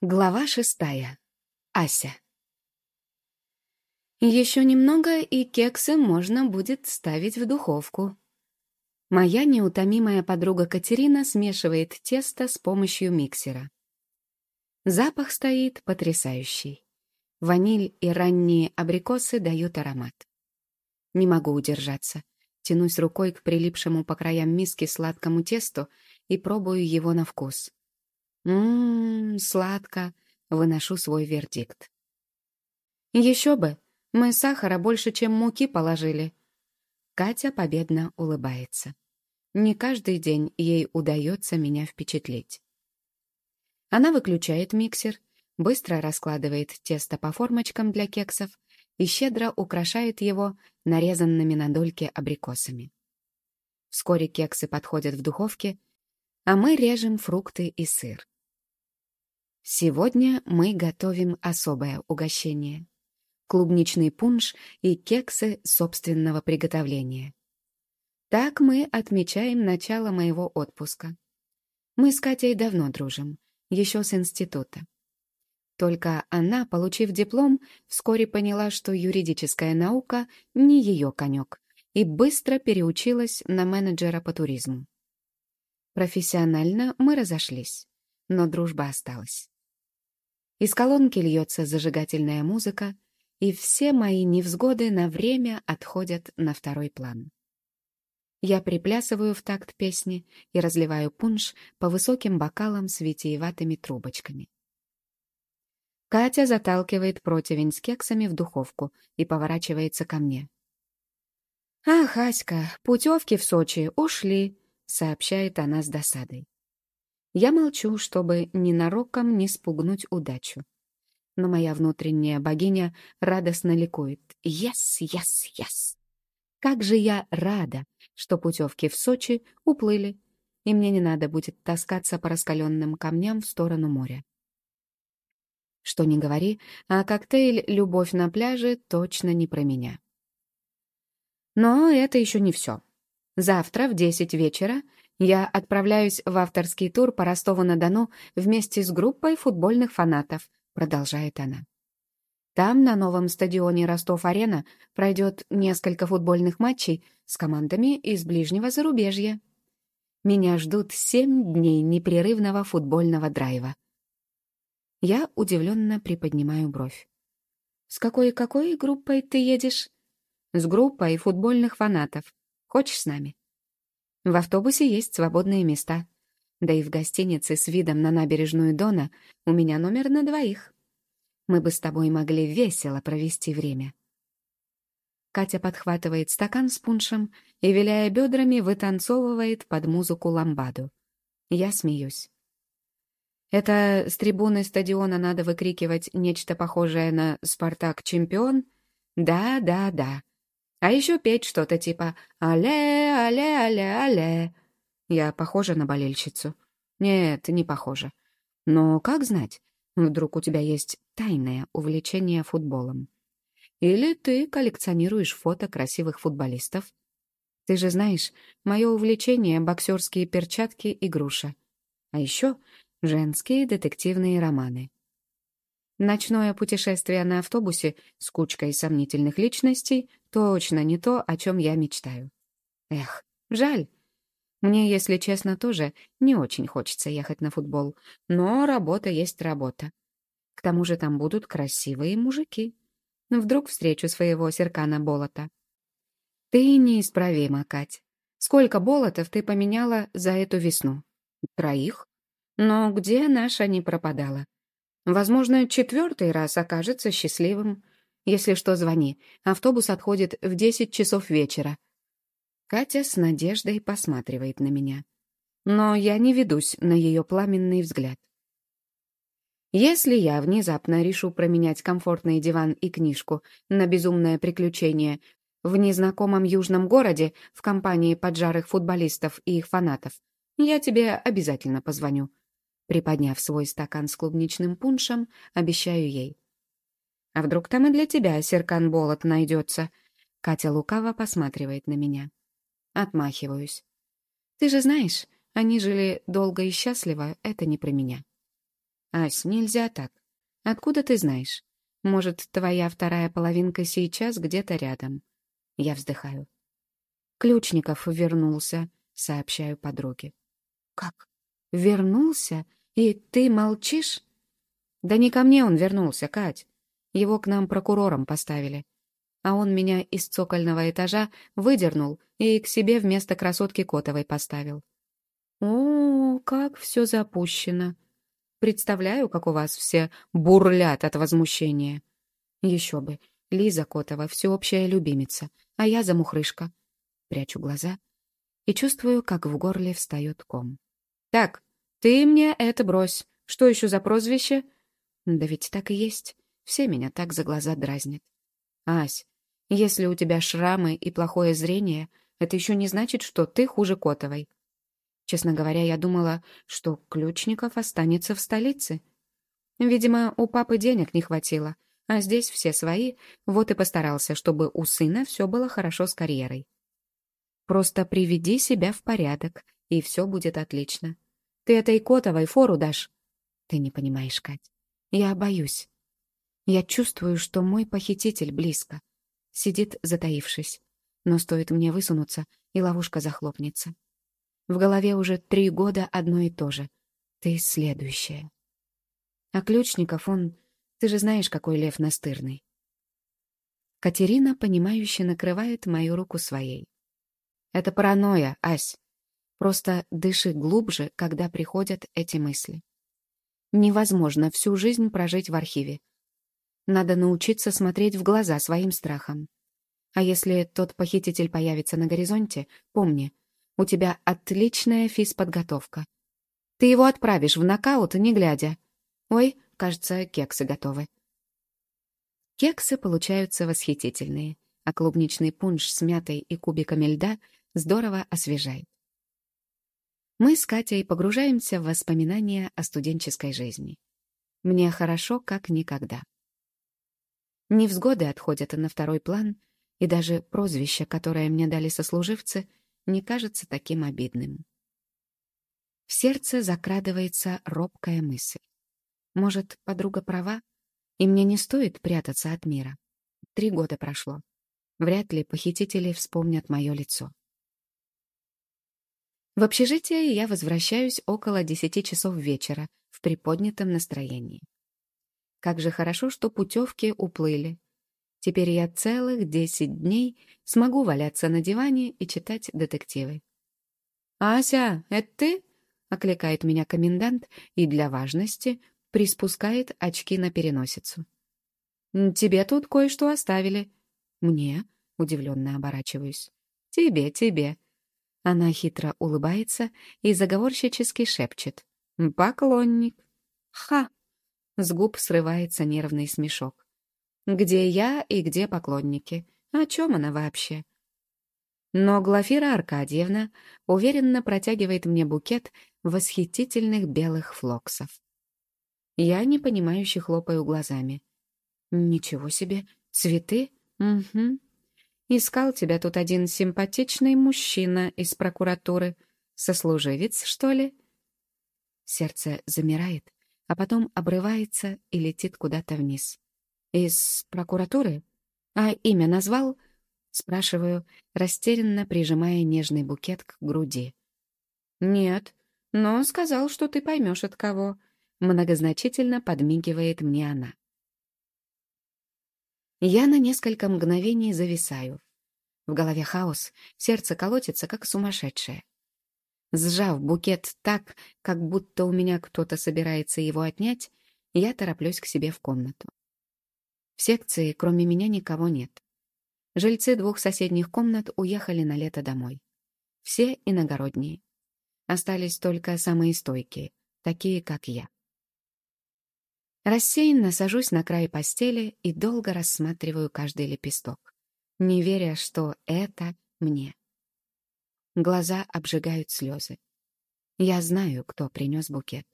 Глава шестая. Ася. Еще немного, и кексы можно будет ставить в духовку. Моя неутомимая подруга Катерина смешивает тесто с помощью миксера. Запах стоит потрясающий. Ваниль и ранние абрикосы дают аромат. Не могу удержаться. Тянусь рукой к прилипшему по краям миски сладкому тесту и пробую его на вкус. Ммм, сладко. Выношу свой вердикт. Еще бы, мы сахара больше, чем муки положили. Катя победно улыбается. Не каждый день ей удается меня впечатлить. Она выключает миксер, быстро раскладывает тесто по формочкам для кексов и щедро украшает его нарезанными на дольки абрикосами. Вскоре кексы подходят в духовке, а мы режем фрукты и сыр. Сегодня мы готовим особое угощение. Клубничный пунш и кексы собственного приготовления. Так мы отмечаем начало моего отпуска. Мы с Катей давно дружим, еще с института. Только она, получив диплом, вскоре поняла, что юридическая наука не ее конек, и быстро переучилась на менеджера по туризму. Профессионально мы разошлись, но дружба осталась. Из колонки льется зажигательная музыка, и все мои невзгоды на время отходят на второй план. Я приплясываю в такт песни и разливаю пунш по высоким бокалам с витиеватыми трубочками. Катя заталкивает противень с кексами в духовку и поворачивается ко мне. «Ах, Аська, путевки в Сочи ушли», — сообщает она с досадой. Я молчу, чтобы ненароком не спугнуть удачу. Но моя внутренняя богиня радостно ликует. «Yes, yes, yes!» Как же я рада, что путевки в Сочи уплыли, и мне не надо будет таскаться по раскаленным камням в сторону моря. Что ни говори, а коктейль «Любовь на пляже» точно не про меня. Но это еще не все. Завтра в десять вечера я отправляюсь в авторский тур по Ростову-на-Дону вместе с группой футбольных фанатов, продолжает она. Там, на новом стадионе Ростов-Арена, пройдет несколько футбольных матчей с командами из ближнего зарубежья. Меня ждут семь дней непрерывного футбольного драйва. Я удивленно приподнимаю бровь. «С какой-какой группой ты едешь?» «С группой футбольных фанатов. Хочешь с нами?» В автобусе есть свободные места. Да и в гостинице с видом на набережную Дона у меня номер на двоих. Мы бы с тобой могли весело провести время. Катя подхватывает стакан с пуншем и, виляя бедрами, вытанцовывает под музыку ламбаду. Я смеюсь. Это с трибуны стадиона надо выкрикивать нечто похожее на «Спартак чемпион»? Да, да, да. А еще петь что-то типа «Але, але, але, але». Я похожа на болельщицу? Нет, не похожа. Но как знать, вдруг у тебя есть тайное увлечение футболом? Или ты коллекционируешь фото красивых футболистов? Ты же знаешь, мое увлечение — боксерские перчатки и груша. А еще женские детективные романы. Ночное путешествие на автобусе с кучкой сомнительных личностей точно не то, о чем я мечтаю. Эх, жаль. Мне, если честно, тоже не очень хочется ехать на футбол, но работа есть работа. К тому же там будут красивые мужики. Вдруг встречу своего Серкана Болота. Ты неисправима, Кать. Сколько болотов ты поменяла за эту весну? Троих? Но где наша не пропадала? Возможно, четвертый раз окажется счастливым. Если что, звони. Автобус отходит в десять часов вечера. Катя с надеждой посматривает на меня. Но я не ведусь на ее пламенный взгляд. Если я внезапно решу променять комфортный диван и книжку на безумное приключение в незнакомом южном городе в компании поджарых футболистов и их фанатов, я тебе обязательно позвоню. Приподняв свой стакан с клубничным пуншем, обещаю ей. «А вдруг там и для тебя серкан болот найдется?» Катя лукаво посматривает на меня. Отмахиваюсь. «Ты же знаешь, они жили долго и счастливо, это не про меня». Ась, нельзя так. Откуда ты знаешь? Может, твоя вторая половинка сейчас где-то рядом? Я вздыхаю. Ключников вернулся, сообщаю подруге. Как? Вернулся? И ты молчишь? Да не ко мне он вернулся, Кать. Его к нам прокурором поставили. А он меня из цокольного этажа выдернул и к себе вместо красотки Котовой поставил. О, как все запущено. Представляю, как у вас все бурлят от возмущения. Еще бы, Лиза Котова — всеобщая любимица, а я замухрышка. Прячу глаза и чувствую, как в горле встает ком. «Так, ты мне это брось. Что еще за прозвище?» «Да ведь так и есть. Все меня так за глаза дразнят». «Ась, если у тебя шрамы и плохое зрение, это еще не значит, что ты хуже Котовой. Честно говоря, я думала, что Ключников останется в столице. Видимо, у папы денег не хватило, а здесь все свои, вот и постарался, чтобы у сына все было хорошо с карьерой. Просто приведи себя в порядок, и все будет отлично. Ты этой Котовой фору дашь? Ты не понимаешь, Кать. Я боюсь. Я чувствую, что мой похититель близко. Сидит, затаившись. Но стоит мне высунуться, и ловушка захлопнется. В голове уже три года одно и то же. Ты следующая. А Ключников, он... Ты же знаешь, какой лев настырный. Катерина, понимающе накрывает мою руку своей. Это паранойя, Ась. Просто дыши глубже, когда приходят эти мысли. Невозможно всю жизнь прожить в архиве. Надо научиться смотреть в глаза своим страхам. А если тот похититель появится на горизонте, помни, у тебя отличная физподготовка. Ты его отправишь в нокаут, не глядя. Ой, кажется, кексы готовы. Кексы получаются восхитительные, а клубничный пунш с мятой и кубиками льда здорово освежает. Мы с Катей погружаемся в воспоминания о студенческой жизни. Мне хорошо, как никогда. Невзгоды отходят на второй план, и даже прозвище, которое мне дали сослуживцы, не кажется таким обидным. В сердце закрадывается робкая мысль. Может, подруга права, и мне не стоит прятаться от мира. Три года прошло. Вряд ли похитители вспомнят мое лицо. В общежитие я возвращаюсь около десяти часов вечера в приподнятом настроении. Как же хорошо, что путевки уплыли, Теперь я целых десять дней смогу валяться на диване и читать детективы. «Ася, это ты?» — окликает меня комендант и для важности приспускает очки на переносицу. «Тебе тут кое-что оставили». «Мне?» — удивленно оборачиваюсь. «Тебе, тебе». Она хитро улыбается и заговорщически шепчет. «Поклонник». «Ха!» С губ срывается нервный смешок. Где я и где поклонники? О чем она вообще? Но Глафира Аркадьевна уверенно протягивает мне букет восхитительных белых флоксов. Я непонимающе хлопаю глазами. «Ничего себе! Цветы? Угу. Искал тебя тут один симпатичный мужчина из прокуратуры. Сослуживец, что ли?» Сердце замирает, а потом обрывается и летит куда-то вниз. «Из прокуратуры? А имя назвал?» Спрашиваю, растерянно прижимая нежный букет к груди. «Нет, но сказал, что ты поймешь от кого», — многозначительно подмигивает мне она. Я на несколько мгновений зависаю. В голове хаос, сердце колотится, как сумасшедшее. Сжав букет так, как будто у меня кто-то собирается его отнять, я тороплюсь к себе в комнату. В секции, кроме меня, никого нет. Жильцы двух соседних комнат уехали на лето домой. Все иногородние. Остались только самые стойкие, такие, как я. Рассеянно сажусь на край постели и долго рассматриваю каждый лепесток, не веря, что это мне. Глаза обжигают слезы. Я знаю, кто принес букет.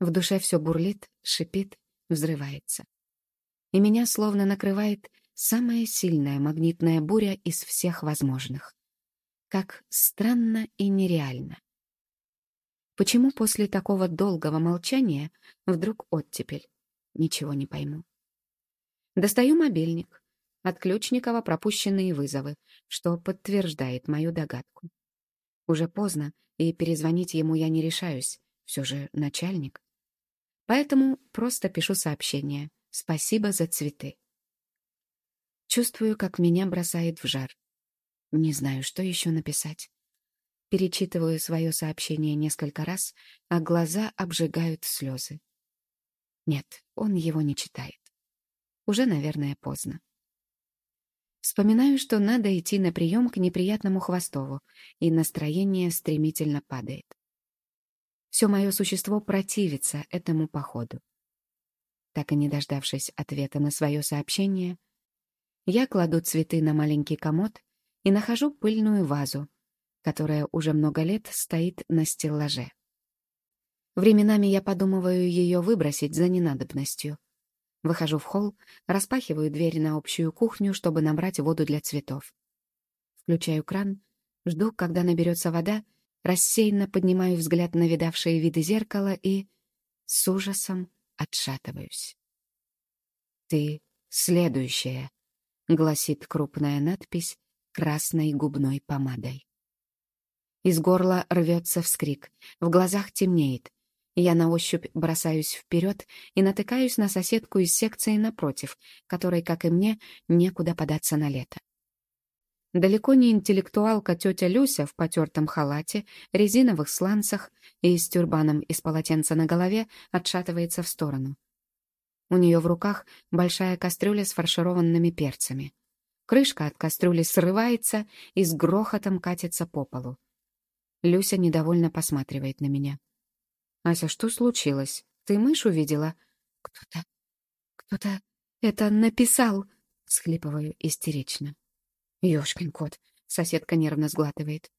В душе все бурлит, шипит, взрывается и меня словно накрывает самая сильная магнитная буря из всех возможных. Как странно и нереально. Почему после такого долгого молчания вдруг оттепель? Ничего не пойму. Достаю мобильник. От Ключникова пропущенные вызовы, что подтверждает мою догадку. Уже поздно, и перезвонить ему я не решаюсь. Все же начальник. Поэтому просто пишу сообщение. Спасибо за цветы. Чувствую, как меня бросает в жар. Не знаю, что еще написать. Перечитываю свое сообщение несколько раз, а глаза обжигают слезы. Нет, он его не читает. Уже, наверное, поздно. Вспоминаю, что надо идти на прием к неприятному Хвостову, и настроение стремительно падает. Все мое существо противится этому походу. Так и не дождавшись ответа на свое сообщение, я кладу цветы на маленький комод и нахожу пыльную вазу, которая уже много лет стоит на стеллаже. Временами я подумываю ее выбросить за ненадобностью. Выхожу в холл, распахиваю дверь на общую кухню, чтобы набрать воду для цветов. Включаю кран, жду, когда наберется вода, рассеянно поднимаю взгляд на видавшие виды зеркала и с ужасом отшатываюсь. «Ты следующая», — гласит крупная надпись красной губной помадой. Из горла рвется вскрик, в глазах темнеет. Я на ощупь бросаюсь вперед и натыкаюсь на соседку из секции напротив, которой, как и мне, некуда податься на лето. Далеко не интеллектуалка тетя Люся в потертом халате, резиновых сланцах и с тюрбаном из полотенца на голове отшатывается в сторону. У нее в руках большая кастрюля с фаршированными перцами. Крышка от кастрюли срывается и с грохотом катится по полу. Люся недовольно посматривает на меня. «Ася, что случилось? Ты мышь увидела?» «Кто-то... кто-то это написал!» — схлипываю истерично. «Ёшкин кот!» — соседка нервно сглатывает.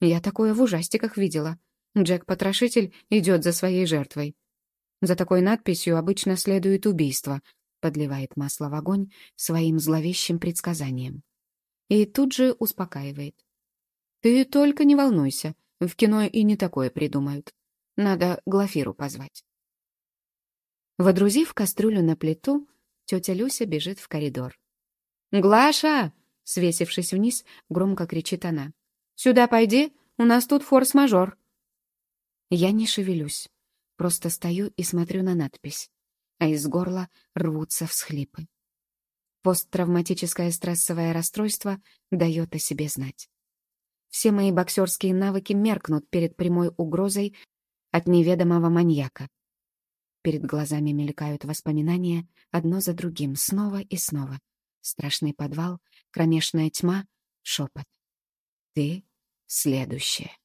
«Я такое в ужастиках видела. Джек-потрошитель идет за своей жертвой. За такой надписью обычно следует убийство», — подливает масло в огонь своим зловещим предсказанием. И тут же успокаивает. «Ты только не волнуйся. В кино и не такое придумают. Надо Глафиру позвать». Водрузив кастрюлю на плиту, тетя Люся бежит в коридор. «Глаша!» — свесившись вниз, громко кричит она. «Сюда пойди, у нас тут форс-мажор». Я не шевелюсь, просто стою и смотрю на надпись, а из горла рвутся всхлипы. Посттравматическое стрессовое расстройство дает о себе знать. Все мои боксерские навыки меркнут перед прямой угрозой от неведомого маньяка. Перед глазами мелькают воспоминания одно за другим, снова и снова. Страшный подвал, кромешная тьма, шепот. Ты следующее.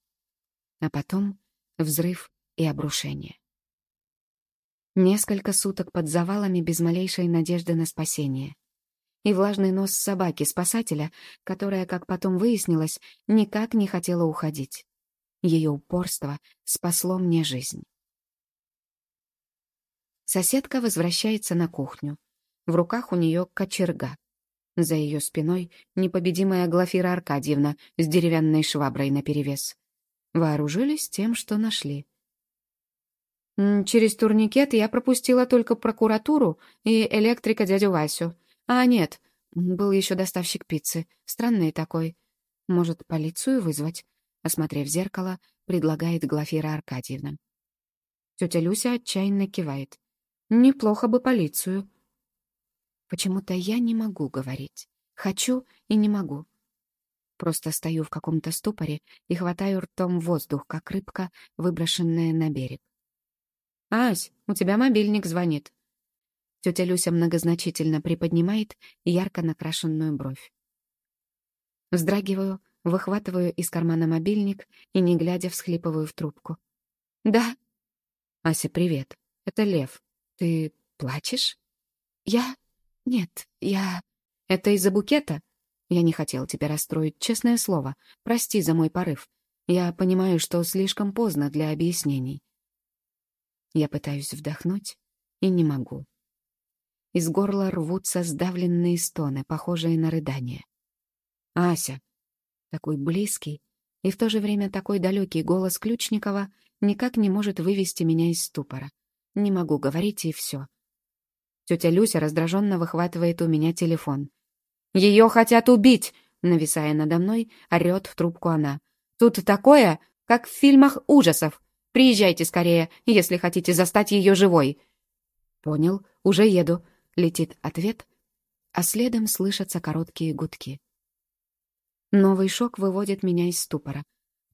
А потом взрыв и обрушение. Несколько суток под завалами без малейшей надежды на спасение и влажный нос собаки-спасателя, которая, как потом выяснилось, никак не хотела уходить. Ее упорство спасло мне жизнь. Соседка возвращается на кухню. В руках у нее кочерга. За ее спиной непобедимая Глафира Аркадьевна с деревянной шваброй наперевес. Вооружились тем, что нашли. Через турникет я пропустила только прокуратуру и электрика дядю Васю. А, нет, был еще доставщик пиццы. Странный такой. Может, полицию вызвать? Осмотрев зеркало, предлагает Глафира Аркадьевна. Тетя Люся отчаянно кивает. Неплохо бы полицию. Почему-то я не могу говорить. Хочу и не могу. Просто стою в каком-то ступоре и хватаю ртом воздух, как рыбка, выброшенная на берег. «Ась, у тебя мобильник звонит», Тетя Люся многозначительно приподнимает ярко накрашенную бровь. Вздрагиваю, выхватываю из кармана мобильник и, не глядя, всхлипываю в трубку. «Да». «Ася, привет. Это Лев. Ты плачешь?» «Я... Нет, я...» «Это из-за букета?» «Я не хотел тебя расстроить, честное слово. Прости за мой порыв. Я понимаю, что слишком поздно для объяснений». Я пытаюсь вдохнуть и не могу. Из горла рвутся сдавленные стоны, похожие на рыдание. «Ася!» Такой близкий и в то же время такой далекий голос Ключникова никак не может вывести меня из ступора. Не могу говорить, и все. Тетя Люся раздраженно выхватывает у меня телефон. «Ее хотят убить!» Нависая надо мной, орет в трубку она. «Тут такое, как в фильмах ужасов. Приезжайте скорее, если хотите застать ее живой». «Понял, уже еду», — летит ответ, а следом слышатся короткие гудки. Новый шок выводит меня из ступора.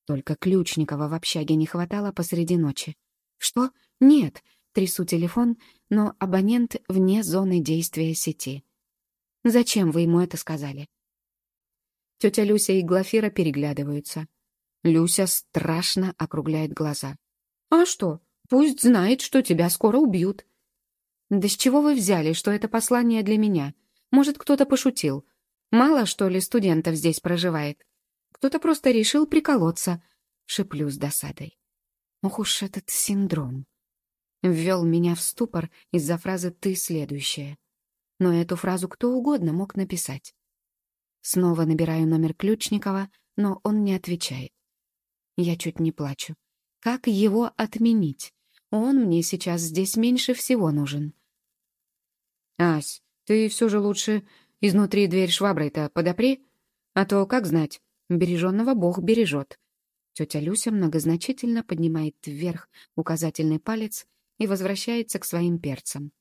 Только Ключникова в общаге не хватало посреди ночи. «Что? Нет!» — трясу телефон, но абонент вне зоны действия сети. «Зачем вы ему это сказали?» Тетя Люся и Глафира переглядываются. Люся страшно округляет глаза. «А что? Пусть знает, что тебя скоро убьют». «Да с чего вы взяли, что это послание для меня? Может, кто-то пошутил? Мало, что ли, студентов здесь проживает? Кто-то просто решил приколоться», — шеплю с досадой. Ох уж этот синдром. Ввел меня в ступор из-за фразы «ты следующая». Но эту фразу кто угодно мог написать. Снова набираю номер Ключникова, но он не отвечает. Я чуть не плачу. Как его отменить? Он мне сейчас здесь меньше всего нужен. «Ась, ты все же лучше изнутри дверь шваброй-то подопри, а то, как знать, береженного Бог бережет». Тетя Люся многозначительно поднимает вверх указательный палец и возвращается к своим перцам.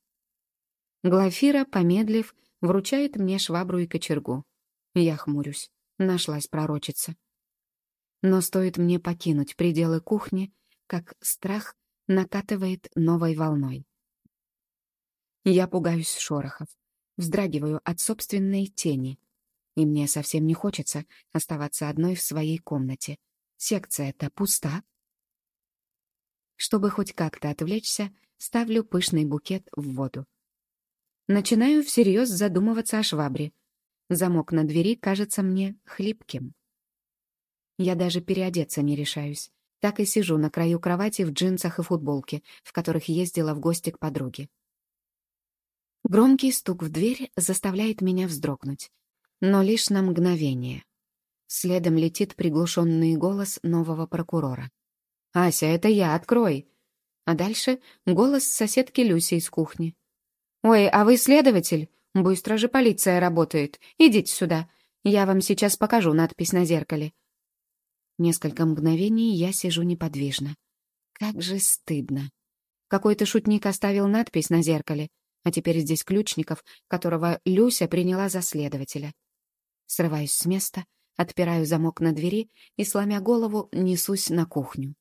Глафира, помедлив, вручает мне швабру и кочергу. Я хмурюсь. Нашлась пророчица. Но стоит мне покинуть пределы кухни, как страх накатывает новой волной. Я пугаюсь шорохов, вздрагиваю от собственной тени, и мне совсем не хочется оставаться одной в своей комнате. Секция-то пуста. Чтобы хоть как-то отвлечься, ставлю пышный букет в воду. Начинаю всерьез задумываться о швабре. Замок на двери кажется мне хлипким. Я даже переодеться не решаюсь. Так и сижу на краю кровати в джинсах и футболке, в которых ездила в гости к подруге. Громкий стук в дверь заставляет меня вздрогнуть, но лишь на мгновение. Следом летит приглушенный голос нового прокурора. «Ася, это я, открой!» А дальше голос соседки Люси из кухни. «Ой, а вы следователь? Быстро же полиция работает. Идите сюда. Я вам сейчас покажу надпись на зеркале». Несколько мгновений я сижу неподвижно. Как же стыдно. Какой-то шутник оставил надпись на зеркале, а теперь здесь Ключников, которого Люся приняла за следователя. Срываюсь с места, отпираю замок на двери и, сломя голову, несусь на кухню.